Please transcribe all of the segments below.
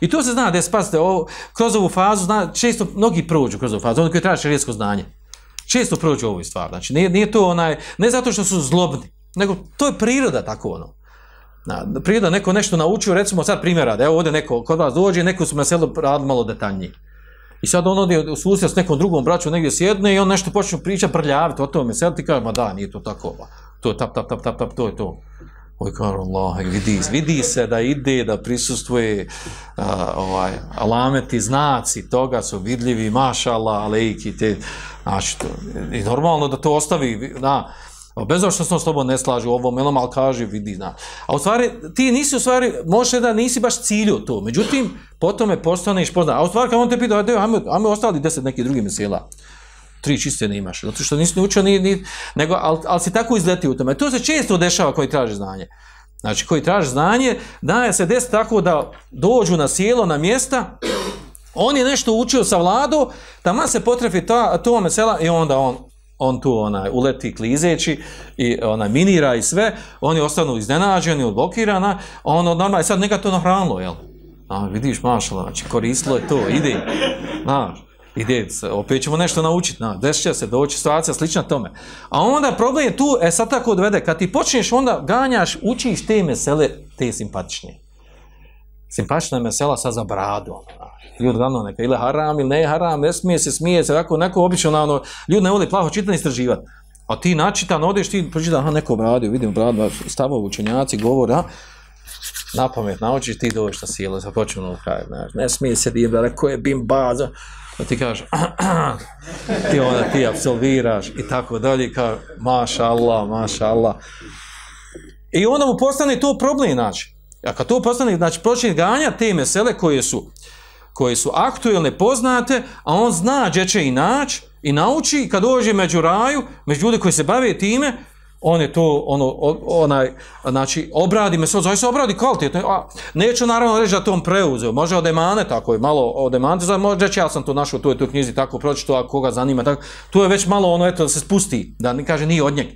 I to se zna da je, spazite, ovo, kroz ovu fazu, zna, često mnogi prođu kroz ovu fazu, oni koji traže šerijetsko znanje. Često prođu ovu stvar, znači nije, nije to onaj, ne zato što su zlobni, nego to je priroda tako ono. Na, priroda neko nešto naučio, recimo sad primjera, da evo ovdje neko kod vas dođe, neko su meselo radili malo detaljnije. I sad on ode u susjed s nekom drugom braćom negdje sjedne i on nešto počne pričati, prljaviti o tome, sad ti kaže, ma da, nije to tako, to je tap, tap, tap, tap, tap, to je to. Allah, vidi, vidi se da ide, da prisustuje a, ovaj, alameti, znaci toga su vidljivi, mašala, alejki, te, znači, to, i normalno da to ostavi, na, Bez obzira što se slobodno ne slaže u ovom elom, ali kaže, vidi, zna. A u stvari, ti nisi u stvari, možeš da nisi baš cilju to, međutim, potom je postaneš poznan. A u stvari, kad on te pita, ajme, ajme ostali deset nekih drugih mesela, tri čiste ne imaš, zato što nisi naučio ni, ni nego, ali, ali si tako izletio u tome. To se često dešava koji traže znanje. Znači, koji traže znanje, daje se desi tako da dođu na sjelo, na mjesta, on je nešto učio sa vladu, tamo se potrefi ta, to mesela i onda on on tu onaj uleti klizeći i onaj minira i sve, oni ostanu iznenađeni, odblokirana, ono normalno, sad neka to nahranilo, jel? A, vidiš, mašala, znači, koristilo je to, ide, znaš, ide, opet ćemo nešto naučiti, na, desit će se doći situacija slična tome. A onda problem je tu, e sad tako odvede, kad ti počneš onda ganjaš, učiš te mesele, te simpatične. Simpatična mesela sad za bradu, ono, Ljudi glavno neka ili haram ili ne haram, ne smije se, smije se, tako neko obično, ono, ljudi ne voli plaho čitati istraživati. A ti načitan, odeš ti pročita, aha, neko obradio, vidim bradu, stavo učenjaci, govor, a, na pamet naučiš, ti dođeš na silo, sa počinu na kraju, ne, ne smije se da je bim baza, da ti kaže, ti onda ti absolviraš i tako dalje, kao, maša Allah, maša Allah. I onda mu postane to problem, znači. A kad to postane, znači, počne ganja te mesele koje su, koje su aktuelne, poznate, a on zna gdje će i naći i nauči kad dođe među raju, među ljudi koji se bave time, on je to, ono, onaj, znači, obradi me, zaista obradi kvalitetno, a neću naravno reći da to on preuzeo, može od emane, tako je, malo od emane, može reći, ja sam to našao, to je to knjizi, tako pročito, a koga zanima, tako, to je već malo ono, eto, da se spusti, da ne kaže nije od njega.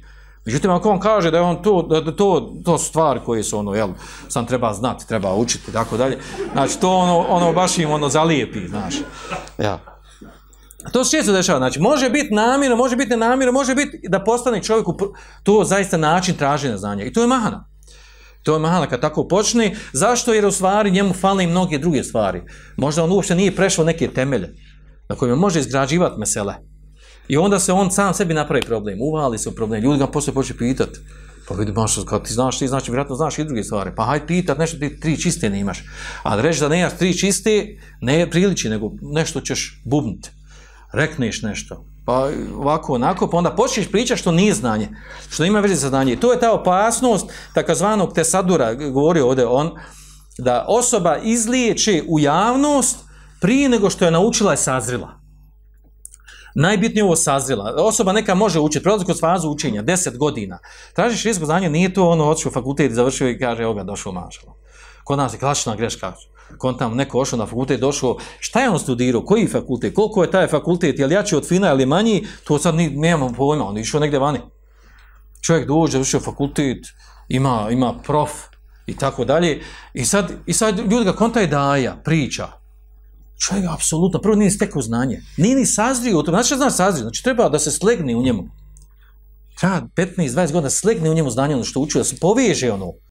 Međutim, ako on kaže da je on to, da to, to su stvari koje su ono, jel, sam treba znati, treba učiti, tako dalje. Znači, to ono, ono baš im ono zalijepi, znaš. Ja. To se često dešava, znači, može biti namjerno, može biti nenamjerno, može biti da postane čovjeku to zaista način traženja znanja. I to je mahana. To je mahana kad tako počne. Zašto? Jer u stvari njemu fale i mnoge druge stvari. Možda on uopšte nije prešao neke temelje na kojima može izgrađivati mesele. I onda se on sam sebi napravi problem, uvali se u problem, ljudi ga posle počne pitat, pa vidi, baš, kad ti znaš, ti znači, vjerojatno znaš i druge stvari, pa hajde pitat, nešto ti tri čiste ne imaš. A reći da ne imaš tri čiste, ne priliči, nego nešto ćeš bubniti. Rekneš nešto, pa ovako, onako, pa onda počneš pričati što nije znanje, što ima veze sa znanje. I to je ta opasnost takozvanog tesadura, govori ovdje on, da osoba izliječe u javnost prije nego što je naučila i sazrila. Najbitnije ovo sazrela. Osoba neka može učiti, prelazi kroz fazu učenja, 10 godina. Tražiš rijesko znanje, nije to ono otišao fakultet završio i kaže, evo ga, došao mašalo. Kod nas je klasična greška. Kod tam neko ošao na fakultet, došao, šta je on studirao, koji fakultet, koliko je taj fakultet, je li jači od fina ili manji, to sad ni, nemamo pojma, on je išao negdje vani. Čovjek dođe, završio fakultet, ima, ima prof i tako dalje. I sad, i sad ljudi ga konta je daja, priča, Čovjek apsolutno, prvo nije stekao znanje. Nije ni sazrio u tome. Znači, znaš sazrio? Znači, treba da se slegne u njemu. Treba 15-20 godina slegne u njemu znanje, ono što učio, da se poveže ono.